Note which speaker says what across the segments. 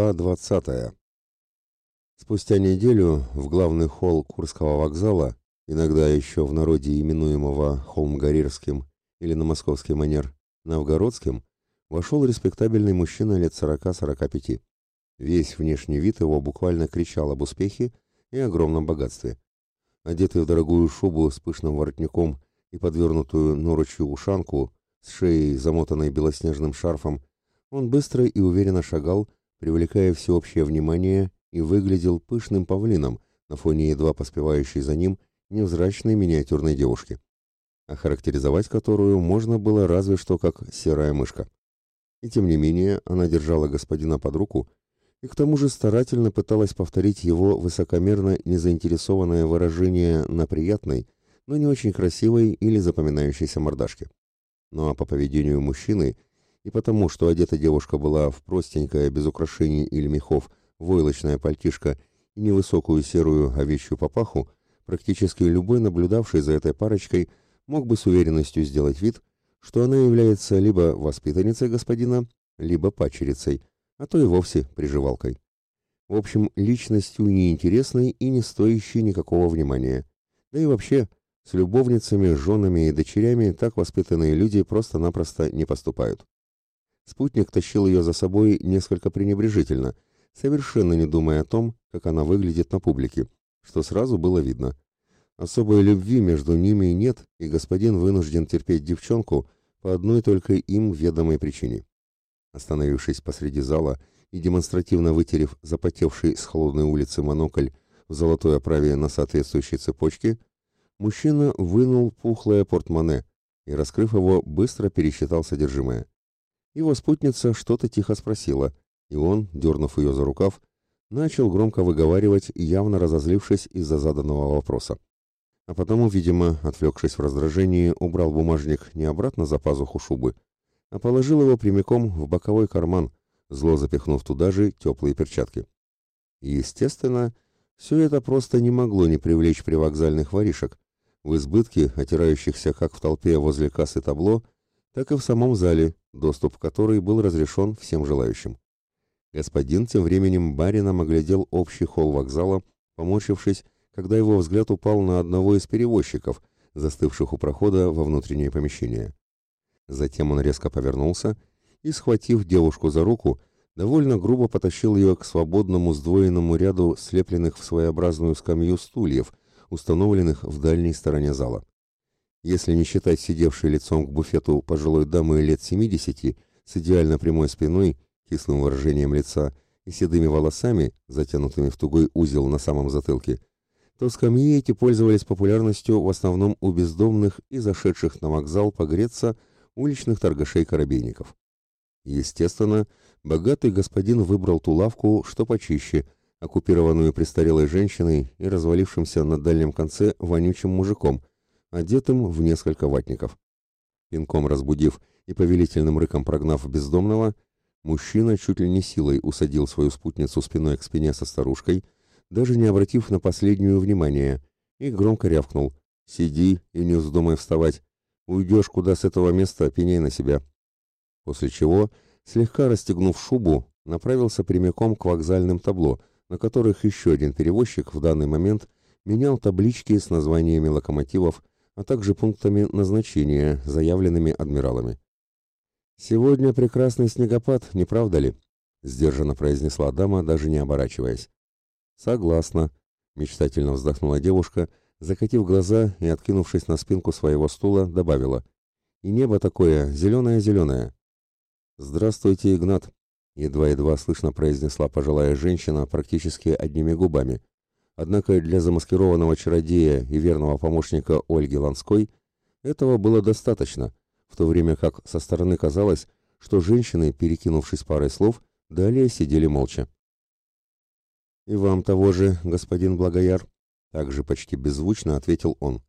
Speaker 1: Глава 20. Спустя неделю в главный холл Курского вокзала, иногда еще в народе именуемого Холмгарирским или на московский манер Новгородским, вошел респектабельный мужчина лет 40-45. Весь внешний вид его буквально кричал об успехе и огромном богатстве. Одетый в дорогую шубу с пышным воротником и подвернутую норочью ушанку, с шеей, замотанной белоснежным шарфом, он быстро и уверенно шагал, привлекая всеобщее внимание, и выглядел пышным павлином на фоне едва поспевающей за ним невзрачной миниатюрной девушки, охарактеризовать которую можно было разве что как серая мышка. И тем не менее она держала господина под руку и к тому же старательно пыталась повторить его высокомерно незаинтересованное выражение на приятной, но не очень красивой или запоминающейся мордашке. Ну а по поведению мужчины – и потому, что одета девушка была в простенькое, без украшений или мехов, войлочное пальтишко и невысокую серую овечью папаху, практически любой наблюдавший за этой парочкой мог бы с уверенностью сделать вид, что она является либо воспитанницей господина, либо пачерицей, а то и вовсе приживалкой. В общем, личностью неинтересной и не стоящей никакого внимания. Да и вообще, с любовницами, женами и дочерями так воспитанные люди просто-напросто не поступают. Спутник тащил ее за собой несколько пренебрежительно, совершенно не думая о том, как она выглядит на публике, что сразу было видно. Особой любви между ними нет, и господин вынужден терпеть девчонку по одной только им ведомой причине. Остановившись посреди зала и демонстративно вытерев запотевший с холодной улицы монокль в золотой оправе на соответствующей цепочке, мужчина вынул пухлое портмоне и, раскрыв его, быстро пересчитал содержимое. Его спутница что-то тихо спросила, и он, дернув ее за рукав, начал громко выговаривать, явно разозлившись из-за заданного вопроса. А потому, видимо, отвлекшись в раздражении, убрал бумажник не обратно за пазуху шубы, а положил его прямиком в боковой карман, зло запихнув туда же теплые перчатки. Естественно, все это просто не могло не привлечь привокзальных воришек, в избытке, отирающихся как в толпе возле кассы табло, так и в самом зале, доступ в который был разрешен всем желающим. Господин тем временем барином оглядел общий холл вокзала, поморщившись, когда его взгляд упал на одного из перевозчиков, застывших у прохода во внутреннее помещение. Затем он резко повернулся и, схватив девушку за руку, довольно грубо потащил ее к свободному сдвоенному ряду слепленных в своеобразную скамью стульев, установленных в дальней стороне зала. Если не считать сидевшей лицом к буфету пожилой дамы лет 70 с идеально прямой спиной, кислым выражением лица и седыми волосами, затянутыми в тугой узел на самом затылке, то скамьи эти пользовались популярностью в основном у бездомных и зашедших на вокзал погреться уличных торгашей-коробейников. Естественно, богатый господин выбрал ту лавку, что почище, оккупированную престарелой женщиной и развалившимся на дальнем конце вонючим мужиком, одетым в несколько ватников. Пинком разбудив и повелительным рыком прогнав бездомного, мужчина чуть ли не силой усадил свою спутницу спиной к спине со старушкой, даже не обратив на последнюю внимания, и громко рявкнул «Сиди и не вздумай вставать, уйдешь куда с этого места, пеняй на себя». После чего, слегка расстегнув шубу, направился прямиком к вокзальным табло, на которых еще один перевозчик в данный момент менял таблички с названиями локомотивов а также пунктами назначения, заявленными адмиралами. «Сегодня прекрасный снегопад, не правда ли?» — сдержанно произнесла дама, даже не оборачиваясь. «Согласна», — мечтательно вздохнула девушка, закатив глаза и, откинувшись на спинку своего стула, добавила. «И небо такое, зеленое-зеленое». «Здравствуйте, Игнат», — едва-едва слышно произнесла пожилая женщина практически одними губами. Однако для замаскированного чародея и верного помощника Ольги Ланской этого было достаточно, в то время как со стороны казалось, что женщины, перекинувшись парой слов, далее сидели молча. «И вам того же, господин Благояр», — также почти беззвучно ответил он.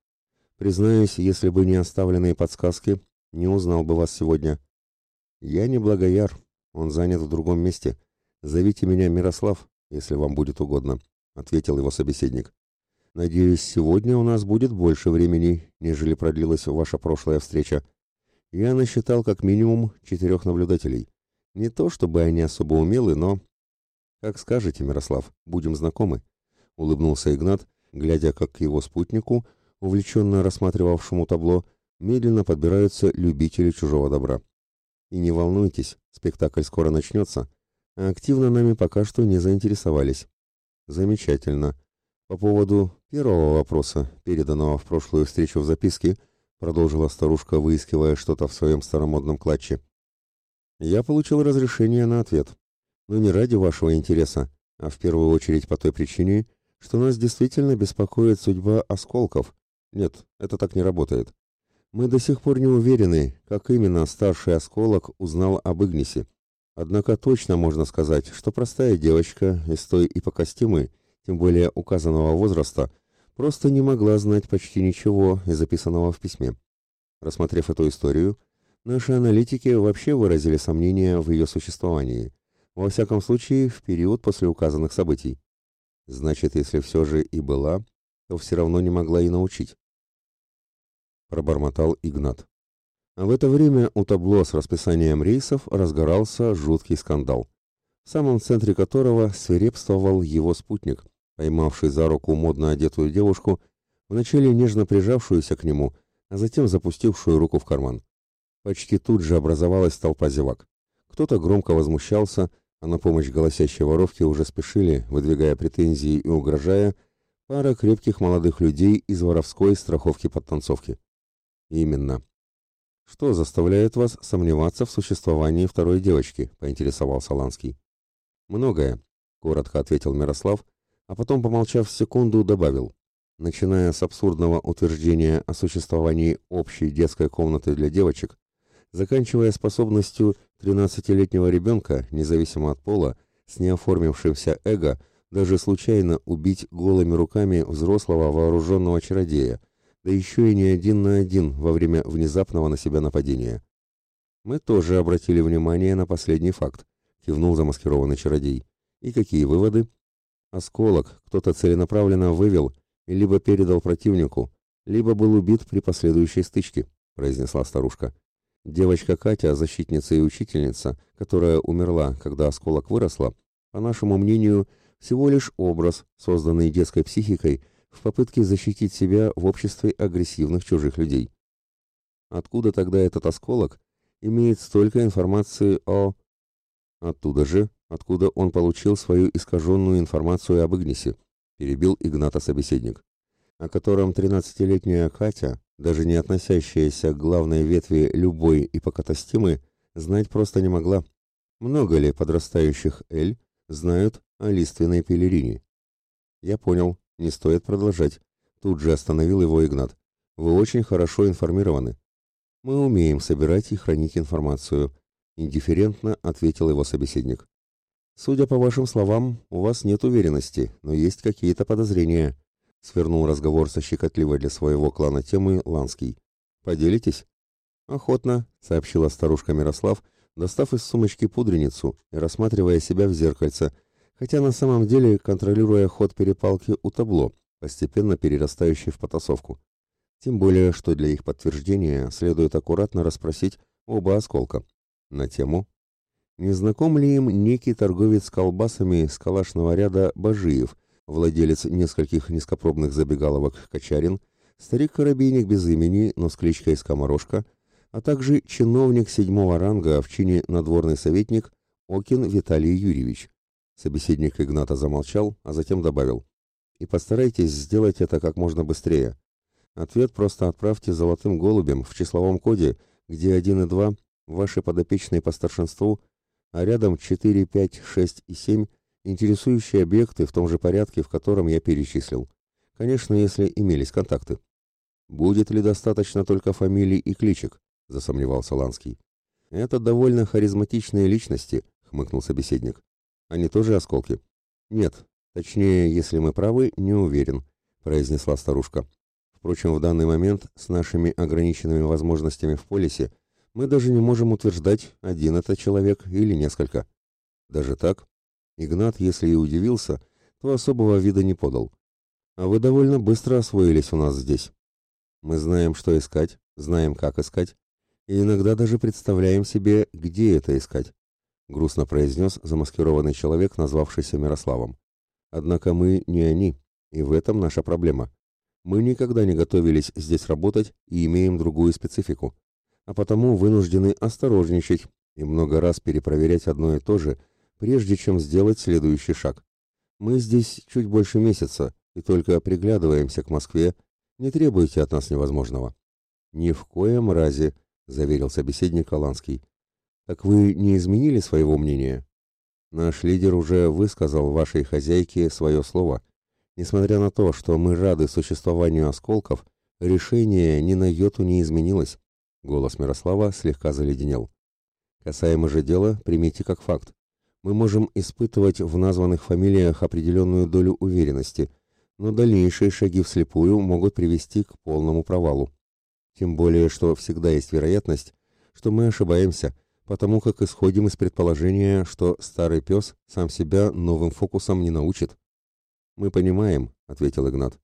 Speaker 1: «Признаюсь, если бы не оставленные подсказки, не узнал бы вас сегодня». «Я не Благояр, он занят в другом месте. Зовите меня Мирослав, если вам будет угодно». — ответил его собеседник. «Надеюсь, сегодня у нас будет больше времени, нежели продлилась ваша прошлая встреча. Я насчитал как минимум четырех наблюдателей. Не то чтобы они особо умелы, но...» Как скажете, Мирослав, будем знакомы, улыбнулся Игнат, глядя, как к его спутнику, увлеченно рассматривавшему табло, медленно подбираются любители чужого добра. И не волнуйтесь, спектакль скоро начнется, активно нами пока что не заинтересовались. Замечательно. По поводу первого вопроса, переданного в прошлую встречу в записке, продолжила старушка, выискивая что-то в своем старомодном клатче. Я получил разрешение на ответ. Но не ради вашего интереса, а в первую очередь по той причине, что нас действительно беспокоит судьба осколков. Нет, это так не работает. Мы до сих пор не уверены, как именно старший осколок узнал об Игнисе. Однако точно можно сказать, что простая девочка из той ипокостимы, тем более указанного возраста, просто не могла знать почти ничего из записанного в письме. Рассмотрев эту историю, наши аналитики вообще выразили сомнения в ее существовании, во всяком случае в период после указанных событий. Значит, если все же и была, то все равно не могла и научить пробормотал Игнат. В это время у табло с расписанием рейсов разгорался жуткий скандал, в самом центре которого свирепствовал его спутник, поймавший за руку модно одетую девушку, вначале нежно прижавшуюся к нему, а затем запустившую руку в карман. Почти тут же образовалась толпа зевак. Кто-то громко возмущался, а на помощь голосящей воровке уже спешили, выдвигая претензии и угрожая, пара крепких молодых людей из воровской страховки-подтанцовки. Именно. Что заставляет вас сомневаться в существовании второй девочки, поинтересовался Ланский. Многое, коротко ответил Мирослав, а потом, помолчав секунду, добавил: начиная с абсурдного утверждения о существовании общей детской комнаты для девочек, заканчивая способностью 13-летнего ребенка, независимо от пола, с неоформившимся эго, даже случайно убить голыми руками взрослого вооруженного чародея, да еще и не один на один во время внезапного на себя нападения. Мы тоже обратили внимание на последний факт, кивнул замаскированный чародей. И какие выводы? Осколок кто-то целенаправленно вывел и либо передал противнику, либо был убит при последующей стычке, произнесла старушка. Девочка Катя, защитница и учительница, которая умерла, когда осколок выросла, по нашему мнению, всего лишь образ, созданный детской психикой в попытке защитить себя в обществе агрессивных чужих людей. Откуда тогда этот осколок имеет столько информации о... Оттуда же, откуда он получил свою искаженную информацию об Игнисе, перебил Игната собеседник, о котором 13-летняя Катя, даже не относящаяся к главной ветви любой ипокатастимы, знать просто не могла. Много ли подрастающих Эль знают о лиственной пелерине? Я понял, не стоит продолжать. Тут же остановил его Игнат. Вы очень хорошо информированы. Мы умеем собирать и хранить информацию, индифферентно ответил его собеседник. Судя по вашим словам, у вас нет уверенности, но есть какие-то подозрения. Свернул разговор со щекотливой для своего клана темы Ланский. Поделитесь? Охотно, сообщила старушка Мирослав, достав из сумочки пудреницу и рассматривая себя в зеркальце, хотя на самом деле контролируя ход перепалки у табло, постепенно перерастающей в потасовку. Тем более, что для их подтверждения следует аккуратно расспросить оба осколка на тему «Не знаком ли им некий торговец колбасами с калашного ряда Бажиев, владелец нескольких низкопробных забегаловок Качарин, старик-коробейник без имени, но с кличкой Скоморошка, а также чиновник седьмого ранга в чине надворный советник Окин Виталий Юрьевич, Собеседник Игната замолчал, а затем добавил. «И постарайтесь сделать это как можно быстрее. Ответ просто отправьте золотым голубем в числовом коде, где 1 и 2 ваши подопечные по старшинству, а рядом 4, 5, 6 и 7 интересующие объекты в том же порядке, в котором я перечислил. Конечно, если имелись контакты. Будет ли достаточно только фамилий и кличек? засомневался Ланский. Это довольно харизматичные личности, хмыкнул собеседник. Они тоже осколки? Нет. Точнее, если мы правы, не уверен, произнесла старушка. Впрочем, в данный момент с нашими ограниченными возможностями в полисе мы даже не можем утверждать, один это человек или несколько. Даже так? Игнат, если и удивился, то особого вида не подал. А вы довольно быстро освоились у нас здесь. Мы знаем, что искать, знаем, как искать, и иногда даже представляем себе, где это искать. Грустно произнес замаскированный человек, назвавшийся Мирославом. Однако мы не они, и в этом наша проблема. Мы никогда не готовились здесь работать и имеем другую специфику, а потому вынуждены осторожничать и много раз перепроверять одно и то же, прежде чем сделать следующий шаг. Мы здесь чуть больше месяца и только приглядываемся к Москве, не требуйте от нас невозможного. Ни в коем разе, заверил собеседник Аланский. Так вы не изменили своего мнения? Наш лидер уже высказал вашей хозяйке свое слово. Несмотря на то, что мы рады существованию осколков, решение ни на йоту не изменилось. Голос Мирослава слегка заледенел. Касаемо же дела, примите как факт. Мы можем испытывать в названных фамилиях определенную долю уверенности, но дальнейшие шаги вслепую могут привести к полному провалу. Тем более, что всегда есть вероятность, что мы ошибаемся, потому как исходим из предположения, что старый пес сам себя новым фокусом не научит. «Мы понимаем», — ответил Игнат.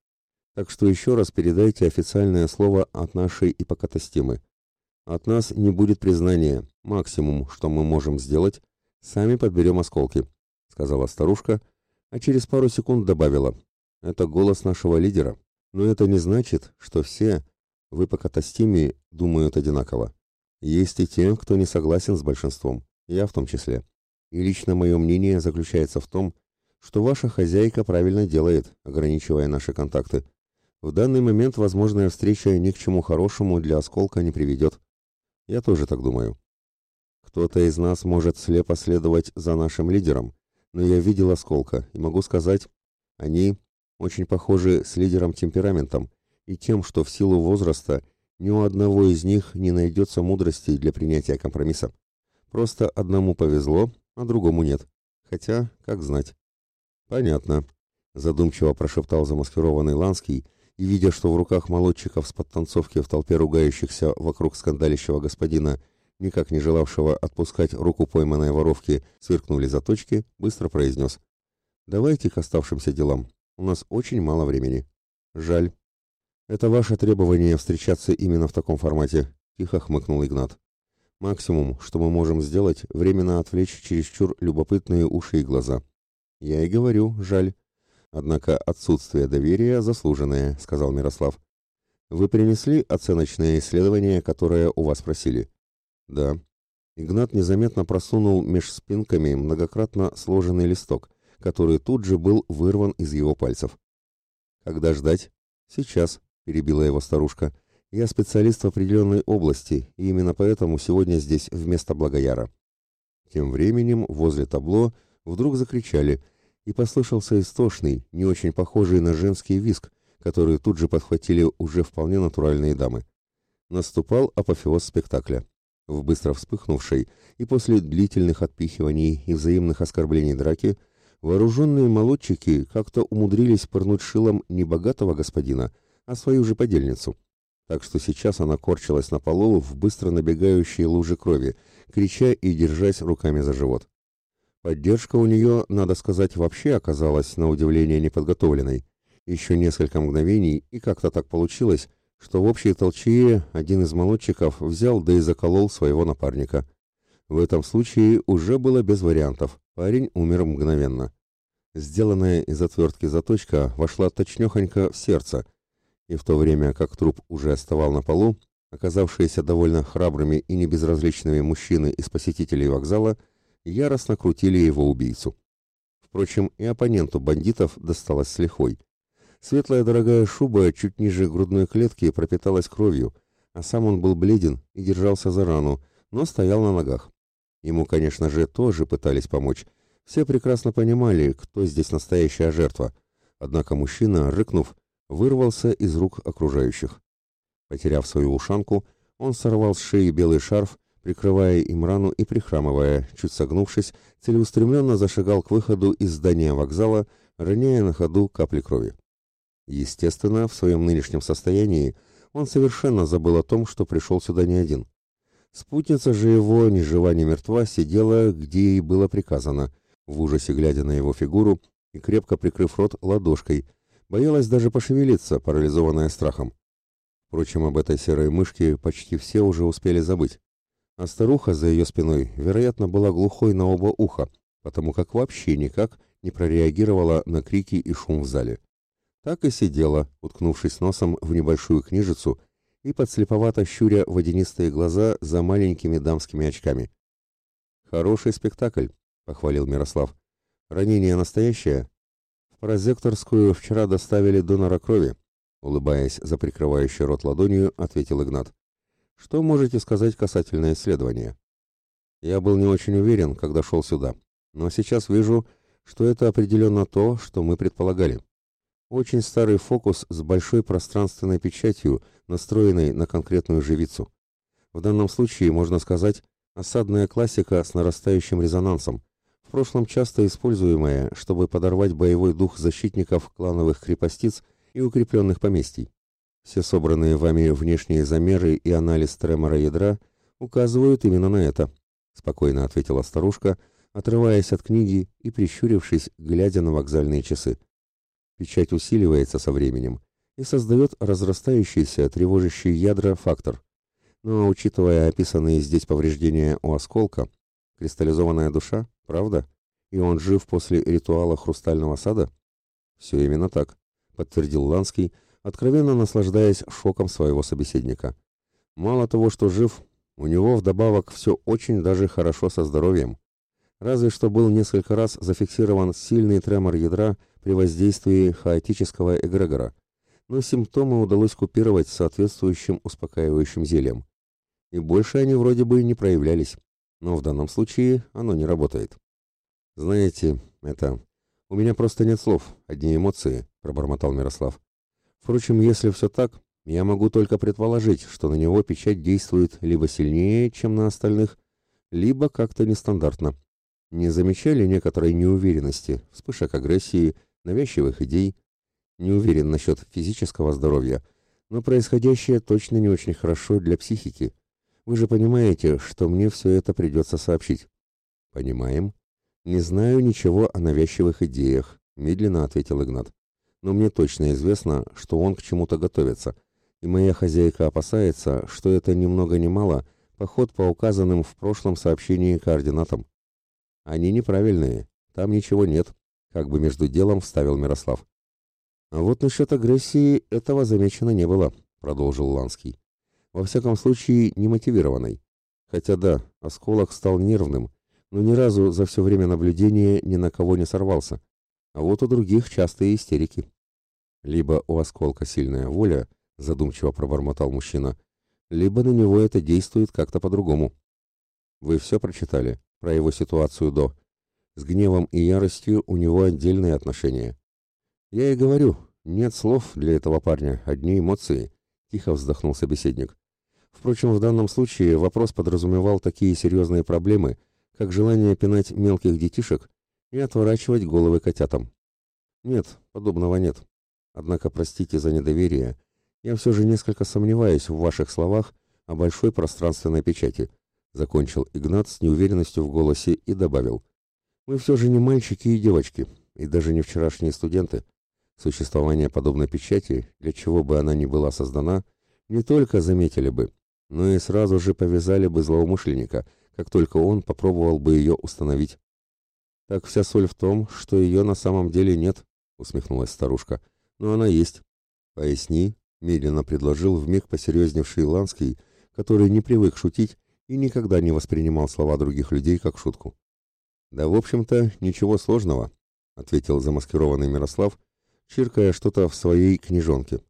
Speaker 1: «Так что еще раз передайте официальное слово от нашей ипокатастимы. От нас не будет признания. Максимум, что мы можем сделать, сами подберем осколки, сказала старушка, а через пару секунд добавила. Это голос нашего лидера. Но это не значит, что все в ипокатастиме думают одинаково. Есть и те, кто не согласен с большинством, я в том числе. И лично мое мнение заключается в том, что ваша хозяйка правильно делает, ограничивая наши контакты. В данный момент возможная встреча ни к чему хорошему для осколка не приведет. Я тоже так думаю. Кто-то из нас может слепо следовать за нашим лидером, но я видел осколка и могу сказать, они очень похожи с лидером темпераментом и тем, что в силу возраста ни у одного из них не найдется мудрости для принятия компромисса. Просто одному повезло, а другому нет. Хотя, как знать. Понятно, задумчиво прошептал замаскированный Ланский и, видя, что в руках молодчиков с подтанцовки в толпе ругающихся вокруг скандалящего господина, никак не желавшего отпускать руку пойманной воровки, сверкнули заточки, быстро произнес. «Давайте к оставшимся делам. У нас очень мало времени. Жаль. Это ваше требование встречаться именно в таком формате», — тихо хмыкнул Игнат. «Максимум, что мы можем сделать, временно отвлечь чересчур любопытные уши и глаза. Я и говорю, жаль. Однако отсутствие доверия заслуженное, сказал Мирослав. Вы принесли оценочное исследование, которое у вас просили? Да. Игнат незаметно просунул меж спинками многократно сложенный листок, который тут же был вырван из его пальцев. Когда ждать? Сейчас, перебила его старушка. Я специалист в определенной области, и именно поэтому сегодня здесь вместо Благояра. Тем временем возле табло вдруг закричали — и послышался истошный, не очень похожий на женский виск, который тут же подхватили уже вполне натуральные дамы. Наступал апофеоз спектакля. В быстро вспыхнувшей и после длительных отпихиваний и взаимных оскорблений драки вооруженные молодчики как-то умудрились пырнуть шилом не богатого господина, а свою же подельницу. Так что сейчас она корчилась на полу в быстро набегающей луже крови, крича и держась руками за живот. Поддержка у нее, надо сказать, вообще оказалась на удивление неподготовленной. Еще несколько мгновений, и как-то так получилось, что в общей толчее один из молодчиков взял да и заколол своего напарника. В этом случае уже было без вариантов, парень умер мгновенно. Сделанная из отвертки заточка вошла точнёхонько в сердце, и в то время как труп уже оставал на полу, оказавшиеся довольно храбрыми и небезразличными мужчины из посетителей вокзала – яростно крутили его убийцу. Впрочем, и оппоненту бандитов досталось с лихвой. Светлая дорогая шуба чуть ниже грудной клетки пропиталась кровью, а сам он был бледен и держался за рану, но стоял на ногах. Ему, конечно же, тоже пытались помочь. Все прекрасно понимали, кто здесь настоящая жертва. Однако мужчина, рыкнув, вырвался из рук окружающих. Потеряв свою ушанку, он сорвал с шеи белый шарф прикрывая им рану и прихрамывая, чуть согнувшись, целеустремленно зашагал к выходу из здания вокзала, роняя на ходу капли крови. Естественно, в своем нынешнем состоянии он совершенно забыл о том, что пришел сюда не один. Спутница же его, ни жива, ни мертва, сидела, где ей было приказано, в ужасе глядя на его фигуру и крепко прикрыв рот ладошкой, боялась даже пошевелиться, парализованная страхом. Впрочем, об этой серой мышке почти все уже успели забыть. А старуха за ее спиной, вероятно, была глухой на оба уха, потому как вообще никак не прореагировала на крики и шум в зале. Так и сидела, уткнувшись носом в небольшую книжицу и подслеповато щуря водянистые глаза за маленькими дамскими очками. «Хороший спектакль», — похвалил Мирослав. «Ранение настоящее?» «В прозекторскую вчера доставили донора крови», — улыбаясь за прикрывающий рот ладонью, ответил Игнат. «Что можете сказать касательно исследования?» «Я был не очень уверен, когда шел сюда, но сейчас вижу, что это определенно то, что мы предполагали. Очень старый фокус с большой пространственной печатью, настроенной на конкретную живицу. В данном случае, можно сказать, осадная классика с нарастающим резонансом, в прошлом часто используемая, чтобы подорвать боевой дух защитников клановых крепостиц и укрепленных поместий. Все собранные вами внешние замеры и анализ тремора ядра указывают именно на это, спокойно ответила старушка, отрываясь от книги и прищурившись, глядя на вокзальные часы. Печать усиливается со временем и создает разрастающийся, тревожащий ядра фактор. Но, учитывая описанные здесь повреждения у осколка, кристаллизованная душа, правда? И он жив после ритуала хрустального сада? Все именно так, подтвердил Ланский, откровенно наслаждаясь шоком своего собеседника. Мало того, что жив, у него вдобавок все очень даже хорошо со здоровьем. Разве что был несколько раз зафиксирован сильный тремор ядра при воздействии хаотического эгрегора, но симптомы удалось купировать соответствующим успокаивающим зельем. И больше они вроде бы не проявлялись, но в данном случае оно не работает. «Знаете, это... У меня просто нет слов, одни эмоции», — пробормотал Мирослав. «Впрочем, если все так, я могу только предположить, что на него печать действует либо сильнее, чем на остальных, либо как-то нестандартно. Не замечали некоторой неуверенности, вспышек агрессии, навязчивых идей? Не уверен насчет физического здоровья, но происходящее точно не очень хорошо для психики. Вы же понимаете, что мне все это придется сообщить. Понимаем. Не знаю ничего о навязчивых идеях, медленно ответил Игнат. Но мне точно известно, что он к чему-то готовится, и моя хозяйка опасается, что это ни много ни мало поход по указанным в прошлом сообщении координатам. Они неправильные, там ничего нет, как бы между делом вставил Мирослав. А вот насчет агрессии этого замечено не было, продолжил Ланский. Во всяком случае, немотивированной. Хотя да, осколок стал нервным, но ни разу за все время наблюдения ни на кого не сорвался. А вот у других частые истерики. Либо у осколка сильная воля, задумчиво пробормотал мужчина, либо на него это действует как-то по-другому. Вы все прочитали? про его ситуацию до. С гневом и яростью у него отдельные отношения. Я и говорю, нет слов для этого парня, одни эмоции, тихо вздохнул собеседник. Впрочем, в данном случае вопрос подразумевал такие серьезные проблемы, как желание пинать мелких детишек и отворачивать головы котятам. Нет, подобного нет. Однако, простите за недоверие, я все же несколько сомневаюсь в ваших словах о большой пространственной печати закончил Игнат с неуверенностью в голосе и добавил. Мы все же не мальчики и девочки, и даже не вчерашние студенты. Существование подобной печати, для чего бы она ни была создана, не только заметили бы, но и сразу же повязали бы злоумышленника, как только он попробовал бы ее установить. Так вся соль в том, что ее на самом деле нет, усмехнулась старушка. Но она есть. Поясни, медленно предложил вмиг посерьезневший Ланский, который не привык шутить и никогда не воспринимал слова других людей как шутку. «Да, в общем-то, ничего сложного», — ответил замаскированный Мирослав, чиркая что-то в своей книжонке.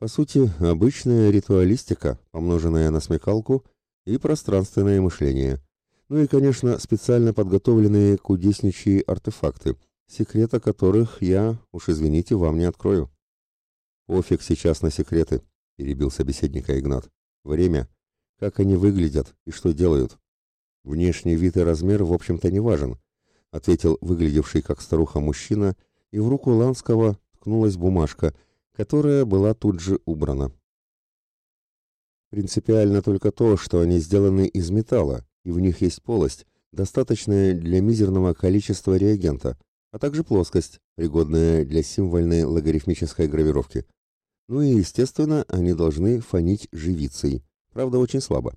Speaker 1: «По сути, обычная ритуалистика, помноженная на смекалку и пространственное мышление. Ну и, конечно, специально подготовленные кудесничьи артефакты, секрета которых я, уж извините, вам не открою». «Пофиг сейчас на секреты», — перебил собеседника Игнат. «Время как они выглядят и что делают. Внешний вид и размер, в общем-то, не важен, ответил выглядевший как старуха мужчина, и в руку Ланского ткнулась бумажка, которая была тут же убрана. Принципиально только то, что они сделаны из металла, и в них есть полость, достаточная для мизерного количества реагента, а также плоскость, пригодная для символьной логарифмической гравировки. Ну и, естественно, они должны фонить живицей. Правда, очень слабо.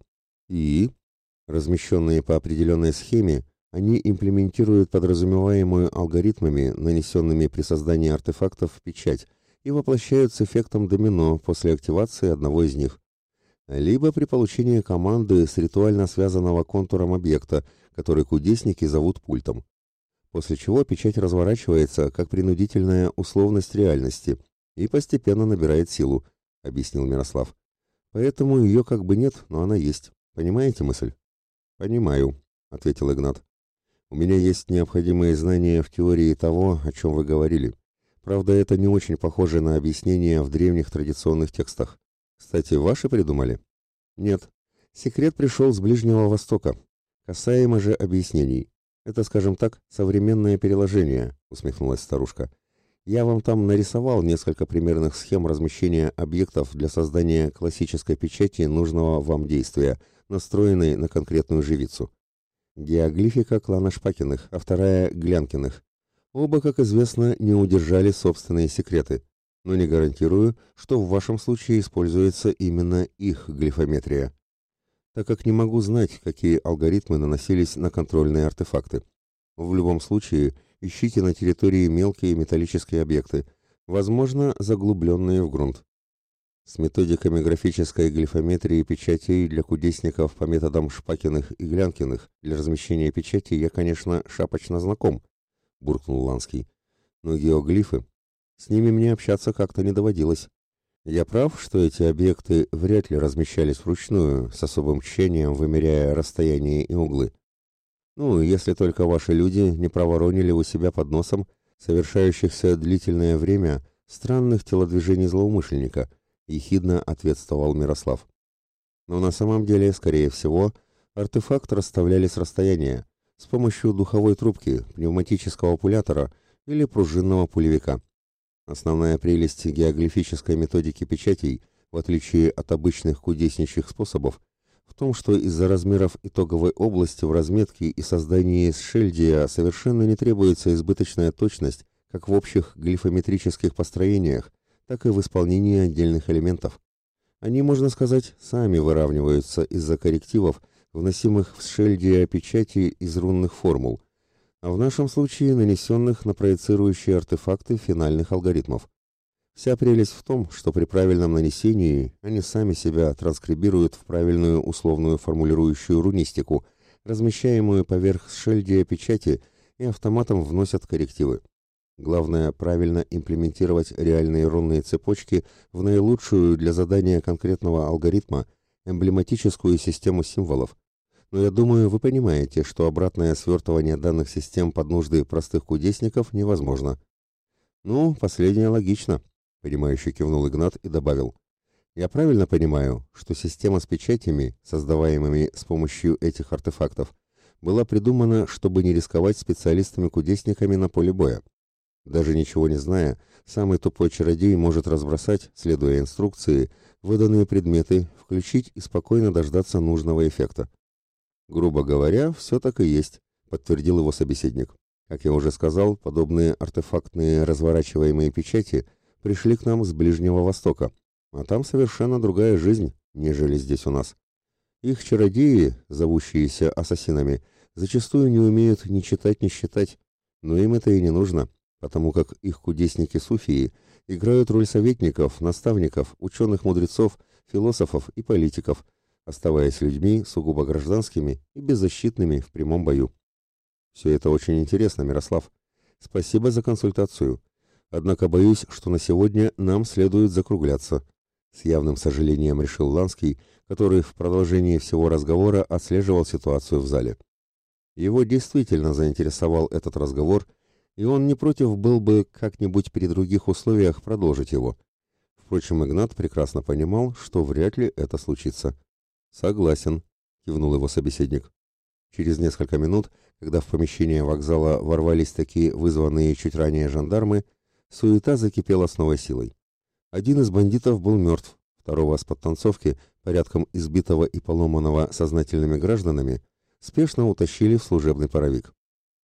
Speaker 1: И... Размещенные по определенной схеме, они имплементируют подразумеваемую алгоритмами, нанесенными при создании артефактов печать, и воплощают с эффектом домино после активации одного из них. Либо при получении команды с ритуально связанного контуром объекта, который кудесники зовут пультом. После чего печать разворачивается как принудительная условность реальности и постепенно набирает силу, объяснил Мирослав. Поэтому ее как бы нет, но она есть. Понимаете мысль? Понимаю, ответил Игнат. У меня есть необходимые знания в теории того, о чем вы говорили. Правда, это не очень похоже на объяснение в древних традиционных текстах. Кстати, ваши придумали? Нет. Секрет пришел с Ближнего Востока. Касаемо же объяснений. Это, скажем так, современное переложение, усмехнулась старушка. Я вам там нарисовал несколько примерных схем размещения объектов для создания классической печати нужного вам действия, настроенной на конкретную живицу. Геоглифика клана Шпакиных, а вторая – Глянкиных. Оба, как известно, не удержали собственные секреты, но не гарантирую, что в вашем случае используется именно их глифометрия, так как не могу знать, какие алгоритмы наносились на контрольные артефакты. В любом случае, ищите на территории мелкие металлические объекты, возможно, заглубленные в грунт. С методиками графической глифометрии печатей для кудесников по методам Шпакиных и Глянкиных для размещения печати я, конечно, шапочно знаком, буркнул Ланский. Но геоглифы, с ними мне общаться как-то не доводилось. Я прав, что эти объекты вряд ли размещались вручную, с особым тщанием вымеряя расстояние и углы. Ну, если только ваши люди не проворонили у себя под носом совершающихся длительное время странных телодвижений злоумышленника –— ехидно ответствовал Мирослав. Но на самом деле, скорее всего, артефакт расставляли с расстояния, с помощью духовой трубки, пневматического пулятора или пружинного пулевика. Основная прелесть геоглифической методики печатей, в отличие от обычных кудесничьих способов, в том, что из-за размеров итоговой области в разметке и создании шельдия совершенно не требуется избыточная точность, как в общих глифометрических построениях, так и в исполнении отдельных элементов. Они, можно сказать, сами выравниваются из-за коррективов, вносимых в шельдия печати из рунных формул, а в нашем случае нанесенных на проецирующие артефакты финальных алгоритмов. Вся прелесть в том, что при правильном нанесении они сами себя транскрибируют в правильную условную формулирующую рунистику, размещаемую поверх шельдия печати и автоматом вносят коррективы. Главное правильно имплементировать реальные рунные цепочки в наилучшую для задания конкретного алгоритма эмблематическую систему символов. Но я думаю, вы понимаете, что обратное свертывание данных систем под нужды простых кудесников невозможно. Ну, последнее логично, понимающе кивнул Игнат и добавил. Я правильно понимаю, что система с печатями, создаваемыми с помощью этих артефактов, была придумана, чтобы не рисковать специалистами-кудесниками на поле боя. Даже ничего не зная, самый тупой чародей может разбросать, следуя инструкции, выданные предметы, включить и спокойно дождаться нужного эффекта. Грубо говоря, все так и есть, подтвердил его собеседник. Как я уже сказал, подобные артефактные разворачиваемые печати пришли к нам с Ближнего Востока, а там совершенно другая жизнь, нежели здесь у нас. Их чародеи, зовущиеся ассасинами, зачастую не умеют ни читать, ни считать, но им это и не нужно потому как их кудесники суфии играют роль советников, наставников, ученых-мудрецов, философов и политиков, оставаясь людьми сугубо гражданскими и беззащитными в прямом бою. Все это очень интересно, Мирослав. Спасибо за консультацию. Однако боюсь, что на сегодня нам следует закругляться. С явным сожалением решил Ланский, который в продолжении всего разговора отслеживал ситуацию в зале. Его действительно заинтересовал этот разговор – и он не против был бы как-нибудь при других условиях продолжить его. Впрочем, Игнат прекрасно понимал, что вряд ли это случится. «Согласен», — кивнул его собеседник. Через несколько минут, когда в помещение вокзала ворвались такие вызванные чуть ранее жандармы, суета закипела с новой силой. Один из бандитов был мертв, второго с подтанцовки, порядком избитого и поломанного сознательными гражданами, спешно утащили в служебный паровик.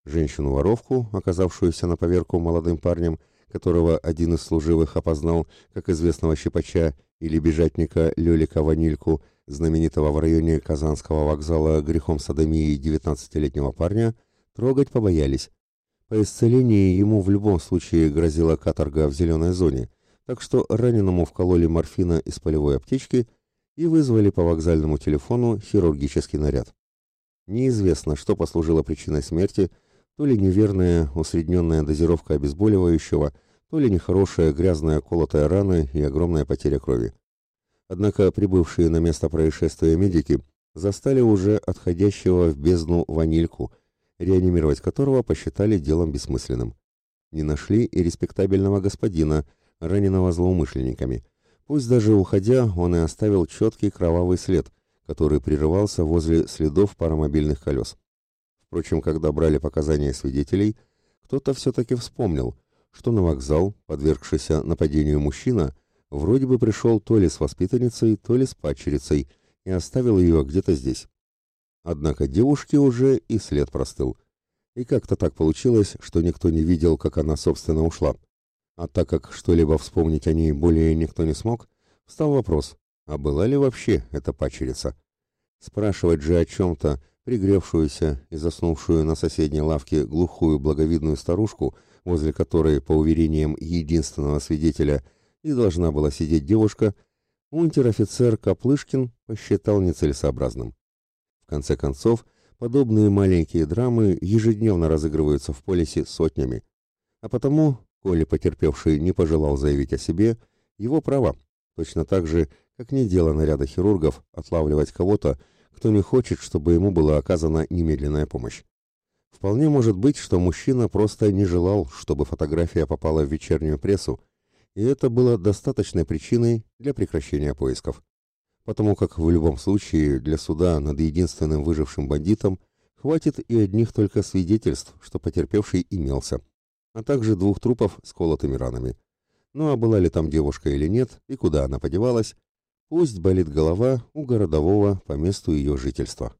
Speaker 1: Женщину-воровку, оказавшуюся на поверку молодым парнем, которого один из служивых опознал как известного щипача или бежатника Лелика Ванильку, знаменитого в районе Казанского вокзала грехом садомии 19-летнего парня, трогать побоялись. По исцелении ему в любом случае грозила каторга в зеленой зоне, так что раненому вкололи морфина из полевой аптечки и вызвали по вокзальному телефону хирургический наряд. Неизвестно, что послужило причиной смерти, то ли неверная усредненная дозировка обезболивающего, то ли нехорошая грязная колотая рана и огромная потеря крови. Однако прибывшие на место происшествия медики застали уже отходящего в бездну ванильку, реанимировать которого посчитали делом бессмысленным. Не нашли и респектабельного господина, раненого злоумышленниками. Пусть даже уходя, он и оставил четкий кровавый след, который прерывался возле следов паромобильных колес. Впрочем, когда брали показания свидетелей, кто-то все-таки вспомнил, что на вокзал, подвергшийся нападению мужчина, вроде бы пришел то ли с воспитанницей, то ли с падчерицей и оставил ее где-то здесь. Однако девушке уже и след простыл. И как-то так получилось, что никто не видел, как она, собственно, ушла. А так как что-либо вспомнить о ней более никто не смог, встал вопрос, а была ли вообще эта пачерица? Спрашивать же о чем-то, пригревшуюся и заснувшую на соседней лавке глухую благовидную старушку, возле которой, по уверениям единственного свидетеля, и должна была сидеть девушка, унтер-офицер Каплышкин посчитал нецелесообразным. В конце концов, подобные маленькие драмы ежедневно разыгрываются в полисе сотнями, а потому, коли потерпевший не пожелал заявить о себе, его право, точно так же, как не дело наряда хирургов отлавливать кого-то, кто не хочет, чтобы ему была оказана немедленная помощь. Вполне может быть, что мужчина просто не желал, чтобы фотография попала в вечернюю прессу, и это было достаточной причиной для прекращения поисков. Потому как в любом случае для суда над единственным выжившим бандитом хватит и одних только свидетельств, что потерпевший имелся, а также двух трупов с колотыми ранами. Ну а была ли там девушка или нет, и куда она подевалась, пусть болит голова у городового по месту ее жительства.